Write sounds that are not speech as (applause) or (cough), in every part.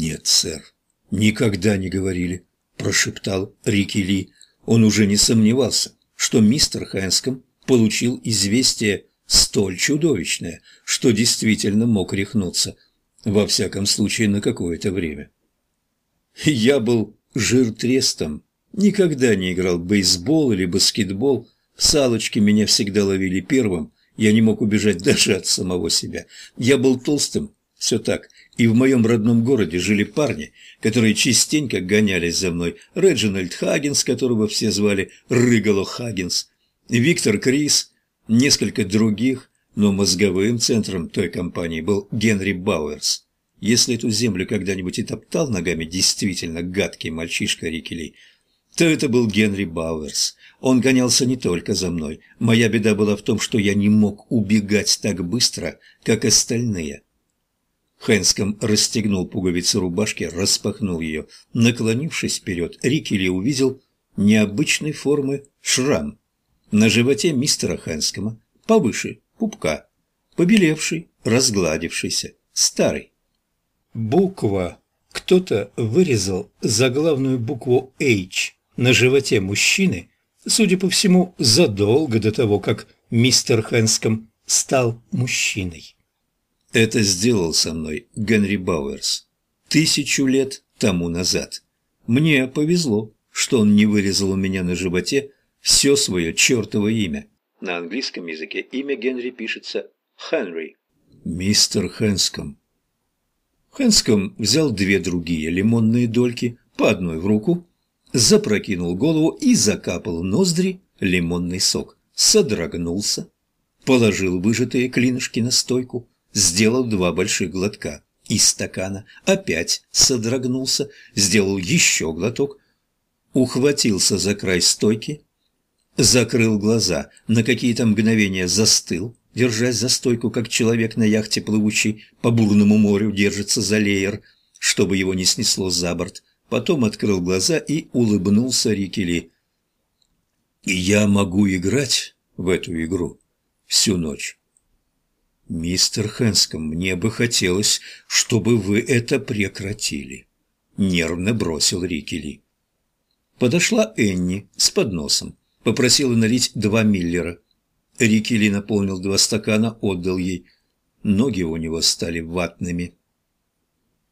«Нет, сэр, никогда не говорили», – прошептал Рики Ли. Он уже не сомневался, что мистер Хэнском получил известие столь чудовищное, что действительно мог рехнуться, во всяком случае на какое-то время. Я был жиртрестом, никогда не играл в бейсбол или баскетбол, в салочке меня всегда ловили первым, я не мог убежать даже от самого себя. Я был толстым, все так, и в моем родном городе жили парни, которые частенько гонялись за мной. Реджинальд Хаггинс, которого все звали Рыгало Хаггинс, Виктор Крис, несколько других, но мозговым центром той компании был Генри Бауэрс. Если эту землю когда-нибудь и топтал ногами действительно гадкий мальчишка Рикелей, то это был Генри Бауэрс. Он гонялся не только за мной. Моя беда была в том, что я не мог убегать так быстро, как остальные. Хэнском расстегнул пуговицы рубашки, распахнул ее. Наклонившись вперед, Рикели увидел необычной формы шрам. На животе мистера Хэнскома, повыше пупка, побелевший, разгладившийся, старый. Буква. Кто-то вырезал заглавную букву «H» на животе мужчины, судя по всему, задолго до того, как мистер Хэнском стал мужчиной. Это сделал со мной Генри Бауэрс тысячу лет тому назад. Мне повезло, что он не вырезал у меня на животе все свое чертово имя. На английском языке имя Генри пишется Хенри. Мистер Хэнском. Хэнском взял две другие лимонные дольки, по одной в руку, запрокинул голову и закапал в ноздри лимонный сок. Содрогнулся, положил выжатые клинышки на стойку, сделал два больших глотка из стакана, опять содрогнулся, сделал еще глоток, ухватился за край стойки, закрыл глаза, на какие-то мгновения застыл, держась за стойку, как человек на яхте, плывущий по бурному морю, держится за леер, чтобы его не снесло за борт, потом открыл глаза и улыбнулся Рикели. «И я могу играть в эту игру всю ночь». «Мистер Хэнском, мне бы хотелось, чтобы вы это прекратили», — нервно бросил Рикели. Подошла Энни с подносом, попросила налить два миллера. Рикели наполнил два стакана, отдал ей. Ноги у него стали ватными.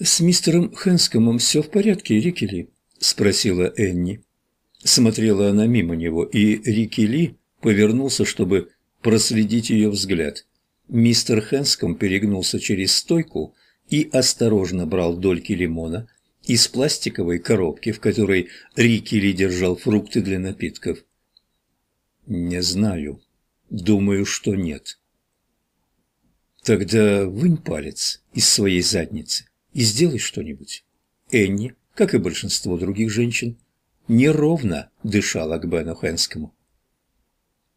«С мистером Хэнскомом все в порядке, Рикели?» — спросила Энни. Смотрела она мимо него, и Рикели повернулся, чтобы проследить ее взгляд. Мистер Хэнском перегнулся через стойку и осторожно брал дольки лимона из пластиковой коробки, в которой Рикки держал фрукты для напитков. «Не знаю. Думаю, что нет». «Тогда вынь палец из своей задницы и сделай что-нибудь». Энни, как и большинство других женщин, неровно дышала к Бену Хэнскому.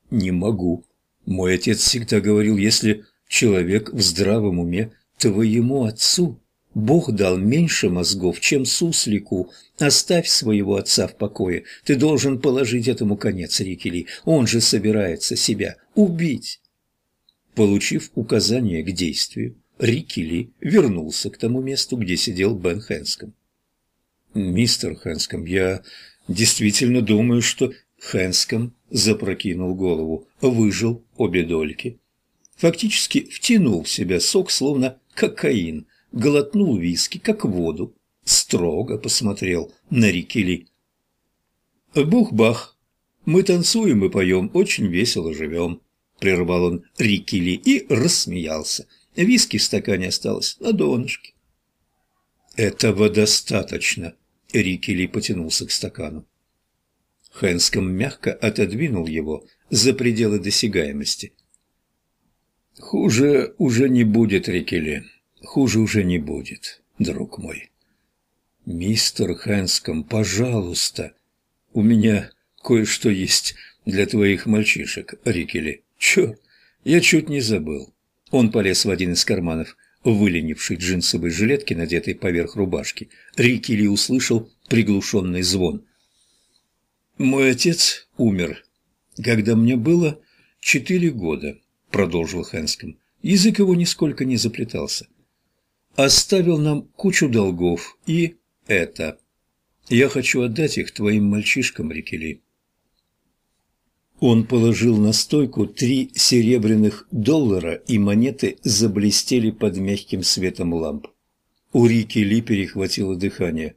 «Не могу», мой отец всегда говорил, если человек в здравом уме, твоему отцу Бог дал меньше мозгов, чем суслику. Оставь своего отца в покое. Ты должен положить этому конец, Рикели. Он же собирается себя убить. Получив указание к действию, Рикели вернулся к тому месту, где сидел Бен Хэнском. «Мистер Хэнском, я действительно думаю, что Хэнском запрокинул голову, выжил обе дольки. Фактически втянул в себя сок, словно кокаин, глотнул виски, как воду, строго посмотрел на Рикели. «Бух-бах! Мы танцуем и поем, очень весело живем», — прервал он Рикели и рассмеялся. Виски в стакане осталось на донышке. «Этого достаточно», — Рикели потянулся к стакану. Хэнском мягко отодвинул его за пределы досягаемости. «Хуже уже не будет, Рикеле. Хуже уже не будет, друг мой. Мистер Хэнском, пожалуйста, у меня кое-что есть для твоих мальчишек, Рикеле. Черт, я чуть не забыл». Он полез в один из карманов выленившей джинсовой жилетки, надетой поверх рубашки. Рикели услышал приглушенный звон – «Мой отец умер, когда мне было четыре года», — продолжил Хэнском. Язык его нисколько не заплетался. оставил нам кучу долгов и это. Я хочу отдать их твоим мальчишкам, Рикели. Он положил на стойку три серебряных доллара, и монеты заблестели под мягким светом ламп. У Рики Ли перехватило дыхание.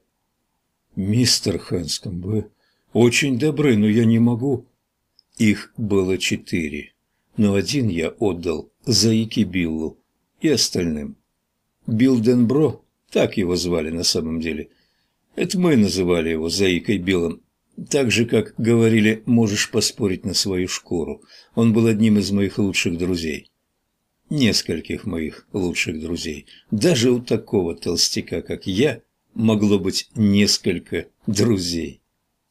«Мистер Хэнском, вы очень добры, но я не могу». Их было четыре, но один я отдал Заики Биллу и остальным. Билл Денбро, так его звали на самом деле. Это мы называли его Заикой Биллом. Так же, как говорили, можешь поспорить на свою шкуру. Он был одним из моих лучших друзей. Нескольких моих лучших друзей. Даже у такого толстяка, как я, могло быть несколько друзей.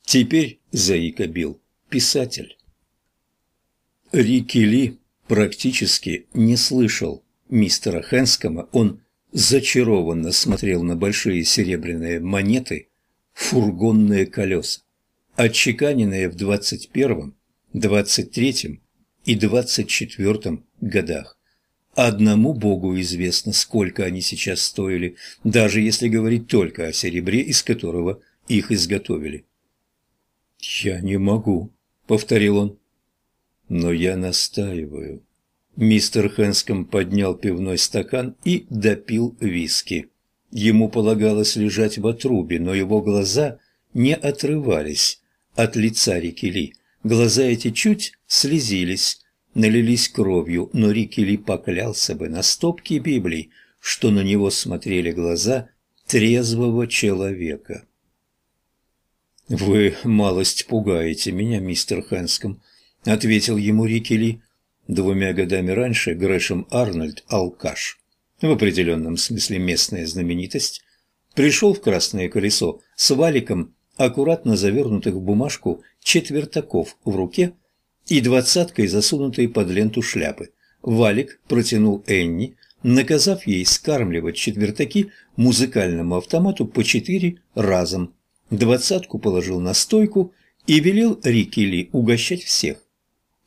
Теперь Заика Билл – писатель. Рики Ли практически не слышал мистера Хэнскома. Он зачарованно смотрел на большие серебряные монеты, фургонные колеса, отчеканенные в двадцать первом, двадцать третьем и двадцать четвертом годах. Одному Богу известно, сколько они сейчас стоили, даже если говорить только о серебре, из которого их изготовили. «Я не могу», — повторил он. «Но я настаиваю». Мистер Хэнском поднял пивной стакан и допил виски. Ему полагалось лежать в отрубе, но его глаза не отрывались от лица Рикели. Глаза эти чуть слезились, налились кровью, но Рикели поклялся бы на стопке Библий, что на него смотрели глаза трезвого человека. «Вы малость пугаете меня, мистер Хэнском», — ответил ему Рикели. Двумя годами раньше Грэшем Арнольд, алкаш, в определенном смысле местная знаменитость, пришел в «Красное колесо» с валиком, аккуратно завернутых в бумажку четвертаков в руке и двадцаткой, засунутой под ленту шляпы. Валик протянул Энни, наказав ей скармливать четвертаки музыкальному автомату по четыре разом. Двадцатку положил на стойку и велел Рикки Ли угощать всех.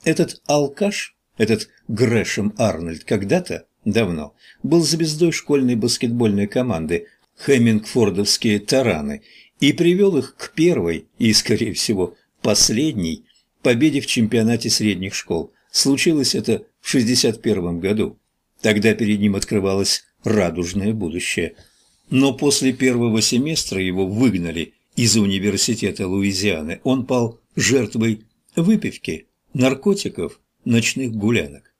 Этот алкаш этот Грэшем Арнольд когда-то, давно, был звездой школьной баскетбольной команды Хеммингфордовские тараны и привел их к первой и, скорее всего, последней победе в чемпионате средних школ. Случилось это в 61 году. Тогда перед ним открывалось радужное будущее. Но после первого семестра его выгнали из университета Луизианы. Он пал жертвой выпивки, наркотиков ночных гулянок.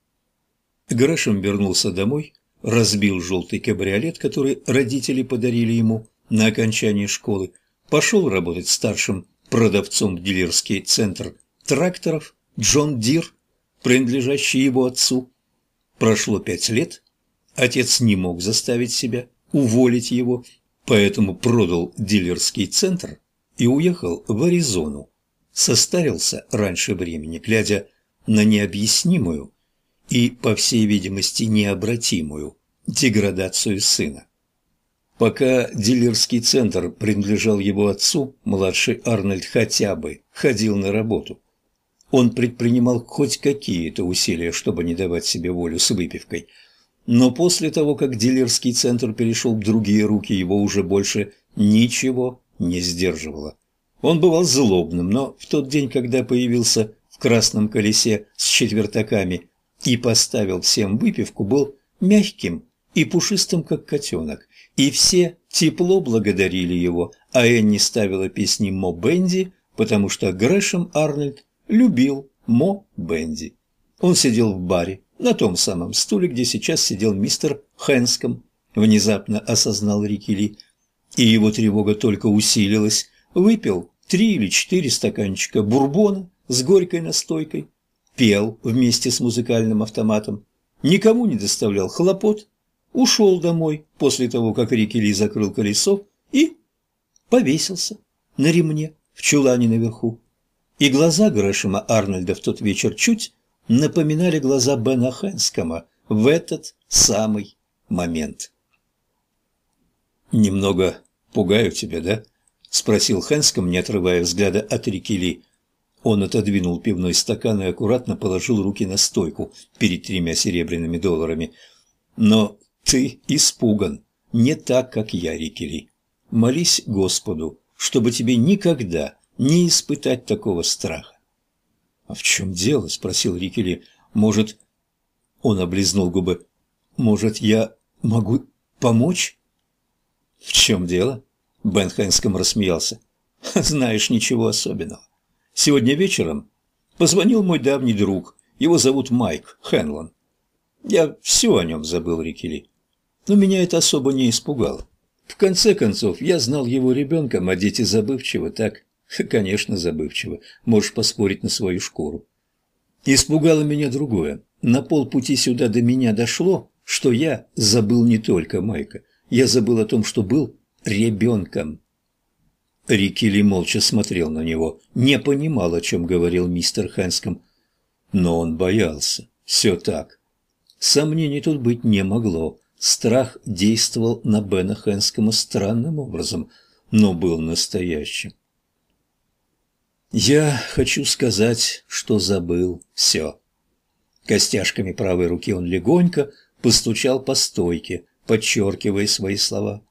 Грэшем вернулся домой, разбил желтый кабриолет, который родители подарили ему на окончании школы, пошел работать старшим продавцом в дилерский центр тракторов Джон Дир, принадлежащий его отцу. Прошло пять лет, отец не мог заставить себя уволить его, поэтому продал дилерский центр и уехал в Аризону. Состарился раньше времени, глядя на необъяснимую и, по всей видимости, необратимую деградацию сына. Пока дилерский центр принадлежал его отцу, младший Арнольд хотя бы ходил на работу. Он предпринимал хоть какие-то усилия, чтобы не давать себе волю с выпивкой. Но после того, как дилерский центр перешел в другие руки, его уже больше ничего не сдерживало. Он бывал злобным, но в тот день, когда появился в красном колесе с четвертаками и поставил всем выпивку, был мягким и пушистым, как котенок, и все тепло благодарили его, а Энни ставила песни Мо Бенди, потому что Грэшем Арнольд любил Мо Бенди. Он сидел в баре, на том самом стуле, где сейчас сидел мистер Хэнском, внезапно осознал Рикки Ли, и его тревога только усилилась, выпил три или четыре стаканчика бурбона, с горькой настойкой, пел вместе с музыкальным автоматом, никому не доставлял хлопот, ушел домой после того, как Рикки Ли закрыл колесо и повесился на ремне в чулане наверху. И глаза Грэшема Арнольда в тот вечер чуть напоминали глаза Бена Хэнскома в этот самый момент. «Немного пугаю тебя, да?» – спросил Хэнском, не отрывая взгляда от Рикки Ли. Он отодвинул пивной стакан и аккуратно положил руки на стойку перед тремя серебряными долларами. «Но ты испуган. не так, как я, Рикели. Молись Господу, чтобы тебе никогда не испытать такого страха. — А в чем дело? — спросил Рикели. — Может... Он облизнул губы. — Может, я могу помочь? — В чем дело? — Бен Хэнском рассмеялся. — Знаешь, ничего особенного. Сегодня вечером позвонил мой давний друг. Его зовут Майк Хенлон. Я все о нем забыл, Рикели. Но меня это особо не испугало. В конце концов, я знал его ребенком, а дети забывчивы, так? (laughs) Конечно, забывчиво. Можешь поспорить на свою шкуру. Испугало меня другое. На полпути сюда до меня дошло, что я забыл не только Майка. Я забыл о том, что был ребенком. Рикили молча смотрел на него, не понимал, о чем говорил мистер Хэнском. Но он боялся. Все так. Сомнений тут быть не могло. Страх действовал на Бена Хэнскома странным образом, но был настоящим. Я хочу сказать, что забыл все. Костяшками правой руки он легонько постучал по стойке, подчеркивая свои слова.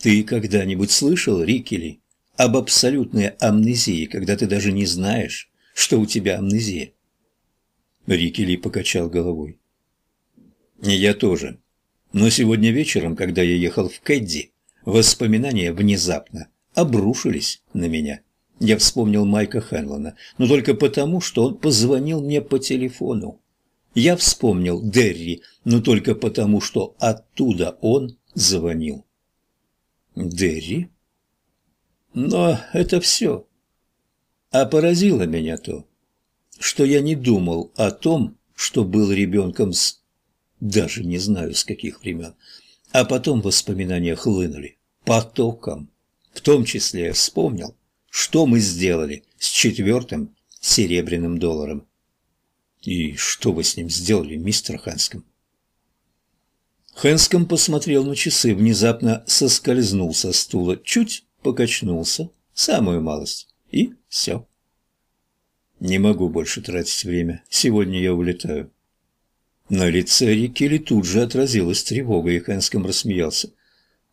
Ты когда-нибудь слышал, Рикели, об абсолютной амнезии, когда ты даже не знаешь, что у тебя амнезия? Рикели покачал головой. Я тоже. Но сегодня вечером, когда я ехал в Кэдди, воспоминания внезапно обрушились на меня. Я вспомнил Майка Хенлона, но только потому, что он позвонил мне по телефону. Я вспомнил Дерри, но только потому, что оттуда он звонил. Дерри? Но это все. А поразило меня то, что я не думал о том, что был ребенком с... Даже не знаю, с каких времен. А потом воспоминания хлынули потоком. В том числе я вспомнил, что мы сделали с четвертым серебряным долларом. И что вы с ним сделали, мистер Хэнском? Хэнском посмотрел на часы, внезапно соскользнул со стула, чуть покачнулся, самую малость, и все. Не могу больше тратить время, сегодня я улетаю. На лице Рикели тут же отразилась тревога, и Хэнском рассмеялся.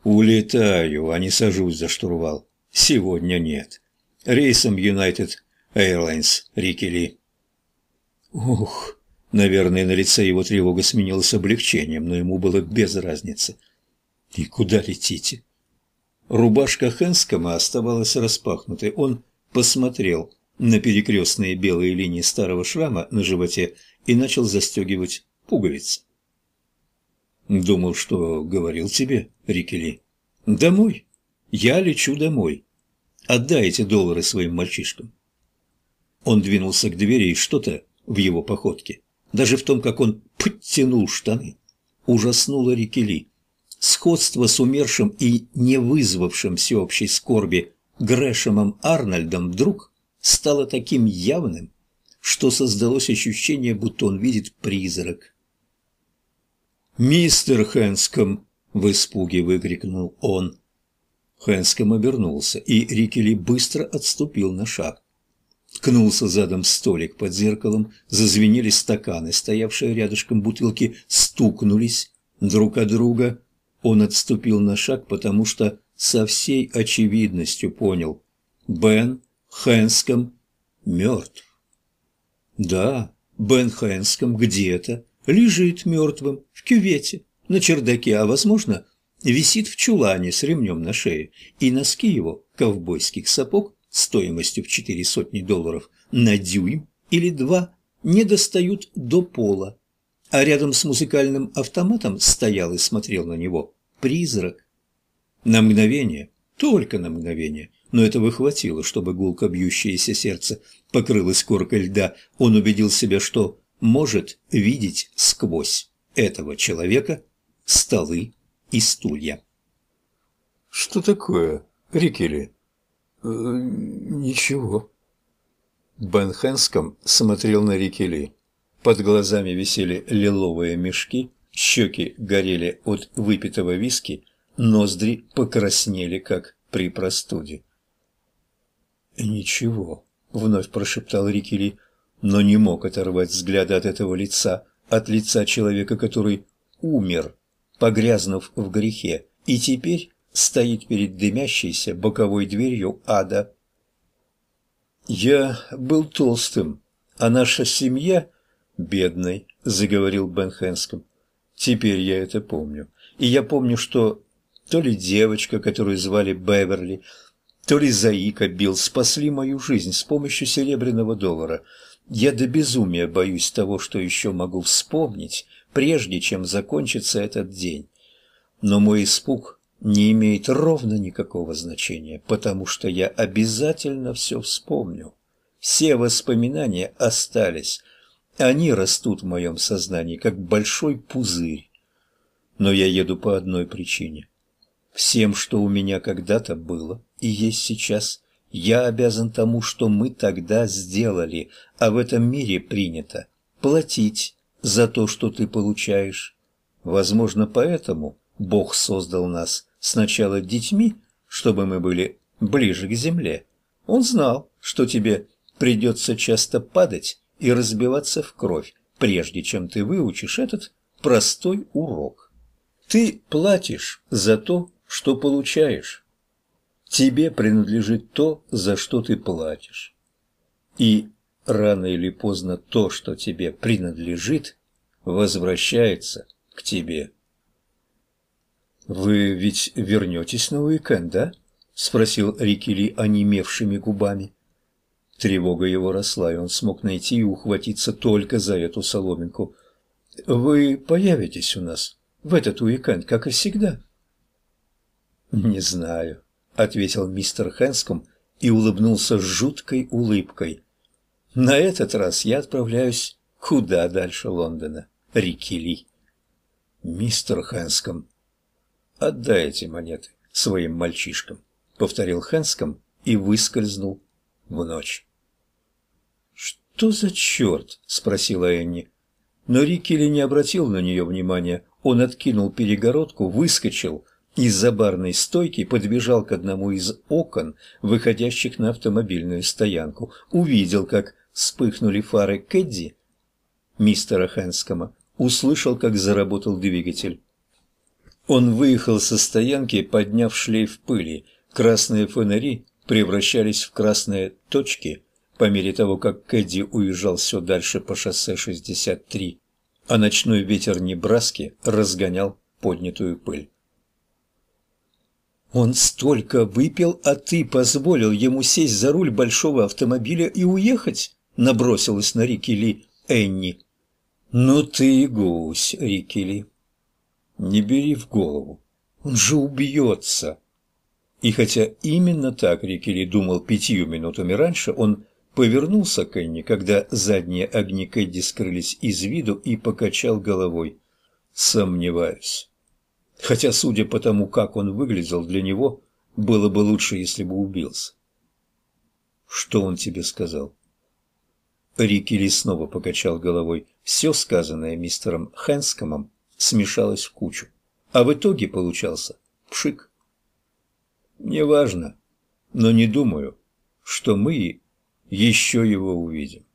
«Улетаю, а не сажусь за штурвал. Сегодня нет рейсом United Airlines Рикки Ух, наверное, на лице его тревога сменилась облегчением, но ему было без разницы. И куда летите? Рубашка Хэнскома оставалась распахнутой. Он посмотрел на перекрестные белые линии старого шрама на животе и начал застегивать пуговицы. «Думал, что говорил тебе, Рикки Домой. Я лечу домой. Отдай эти доллары своим мальчишкам. Он двинулся к двери, и что-то в его походке, даже в том, как он подтянул штаны, ужаснуло Рикели. Сходство с умершим и не вызвавшим всеобщей скорби Грэшемом Арнольдом вдруг стало таким явным, что создалось ощущение, будто он видит призрак. «Мистер Хэнском!» — в испуге выкрикнул он. Хэнском обернулся, и Рикели быстро отступил на шаг. Ткнулся задом столик под зеркалом, зазвенели стаканы, стоявшие рядышком бутылки, стукнулись друг от друга. Он отступил на шаг, потому что со всей очевидностью понял – Бен Хэнском мертв. Да, Бен Хэнском где-то лежит мертвым в кювете на чердаке, а, возможно, висит в чулане с ремнем на шее, и носки его, ковбойских сапог, стоимостью в четыре сотни долларов, на дюйм или два, не достают до пола. А рядом с музыкальным автоматом стоял и смотрел на него призрак. На мгновение, только на мгновение, но этого хватило, чтобы гулко бьющееся сердце покрылось коркой льда, он убедил себя, что может видеть сквозь этого человека столы и стулья. «Что такое, Рикели?» э, «Ничего». Бен Хэнском смотрел на Рикели. Под глазами висели лиловые мешки, щеки горели от выпитого виски, ноздри покраснели, как при простуде. «Ничего», — вновь прошептал Рикели, но не мог оторвать взгляда от этого лица, от лица человека, который умер погрязнув в грехе и теперь стоит перед дымящейся боковой дверью ада. «Я был толстым, а наша семья бедной», — заговорил Бен Хэнском. «Теперь я это помню. И я помню, что то ли девочка, которую звали Беверли, то ли Заика Билл спасли мою жизнь с помощью серебряного доллара. Я до безумия боюсь того, что еще могу вспомнить, прежде чем закончится этот день. Но мой испуг не имеет ровно никакого значения, потому что я обязательно все вспомню. Все воспоминания остались. Они растут в моем сознании, как большой пузырь. Но я еду по одной причине. Всем, что у меня когда-то было и есть сейчас, я обязан тому, что мы тогда сделали, а в этом мире принято платить за то, что ты получаешь. Возможно, поэтому Бог создал нас сначала детьми, чтобы мы были ближе к земле. Он знал, что тебе придется часто падать и разбиваться в кровь, прежде чем ты выучишь этот простой урок. Ты платишь за то, что получаешь. Тебе принадлежит то, за что ты платишь. И рано или поздно то, что тебе принадлежит, возвращается к тебе. «Вы ведь вернетесь на уикенд, да?» – спросил Рикили онемевшими губами. Тревога его росла, и он смог найти и ухватиться только за эту соломинку. «Вы появитесь у нас в этот уикенд, как и всегда?» «Не знаю», — ответил мистер Хэнском и улыбнулся жуткой улыбкой. «На этот раз я отправляюсь куда дальше Лондона, Рикки Ли». «Мистер Хэнском, отдай эти монеты своим мальчишкам», — повторил Хэнском и выскользнул в ночь. «Что за черт?» — спросила Энни. Но Рикки не обратил на нее внимания. Он откинул перегородку, выскочил из-за барной стойки подбежал к одному из окон, выходящих на автомобильную стоянку, увидел, как вспыхнули фары Кэдди, мистера Хэнскома, услышал, как заработал двигатель. Он выехал со стоянки, подняв шлейф пыли. Красные фонари превращались в красные точки по мере того, как Кэдди уезжал все дальше по шоссе 63, а ночной ветер Небраски разгонял поднятую пыль. Он столько выпил, а ты позволил ему сесть за руль большого автомобиля и уехать? Набросилась на Рикки Энни. Ну ты и гусь, Рикки Не бери в голову. Он же убьется. И хотя именно так Рикки думал пятью минутами раньше, он повернулся к Энни, когда задние огни Кэдди скрылись из виду и покачал головой. Сомневаюсь. Хотя, судя по тому, как он выглядел для него, было бы лучше, если бы убился. «Что он тебе сказал?» Рикки снова покачал головой. Все сказанное мистером Хэнскомом смешалось в кучу, а в итоге получался пшик. «Неважно, но не думаю, что мы еще его увидим».